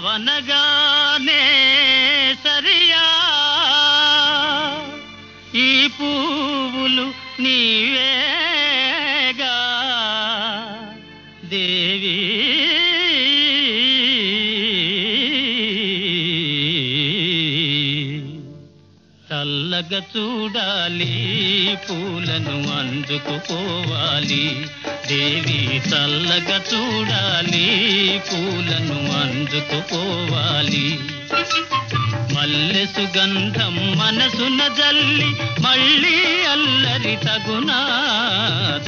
అవనగానే సరియా. ఈ పువ్వులు నీవేగా. దేవి. చల్లగా చూడాలి పూలను అందుకుపోవాలి. దేవి చల్లగా చూడాలి పూలను పోవాలి మల్లె సుగంధం మనసున జల్లి మళ్ళీ అల్లరి తగునా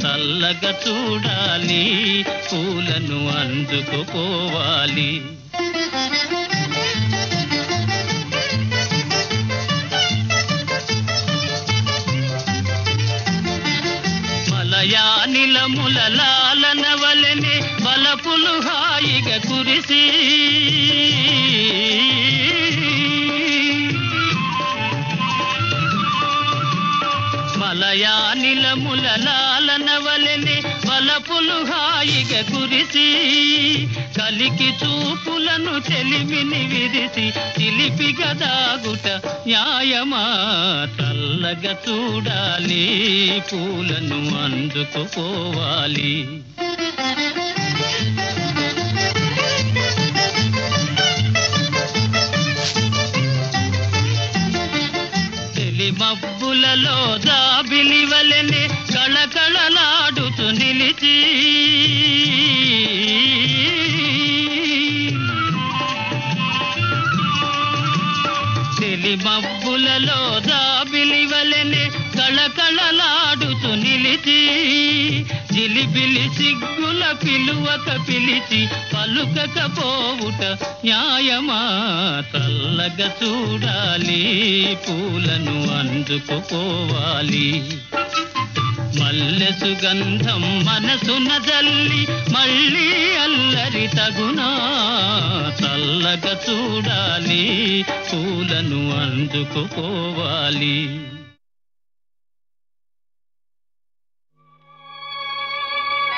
చల్లగా చూడాలి పూలను అందుకుపోవాలి. మలయానిలముల లాలన వలనే బలపులు కురిసి మలయానిలముల లాలన వలెనే బలపులు హాయిగ కురిసి కలికి చూపులను తెలివిని విరిసి చిలిపిగా గదాగుట న్యాయమా తల్లగ చూడాలి పూలను అందుకుపోవాలి తెలి మబ్బులలో దాబిలి వలెనే కళకళలాడుతూ నిలిచి. తెలి మబ్బులలో దాబిలి వలెనే కళకళలాడుతూ సిగ్గుల పిలువక పిలిచి పలుకకపోవుట న్యాయమా? చల్లగ చూడాలి పూలను అందుకుపోవాలి. మల్లె సుగంధం మనసున జల్లి మళ్ళీ అల్లరి తగునా? చల్లగా చూడాలి పూలను అందుకుపోవాలి.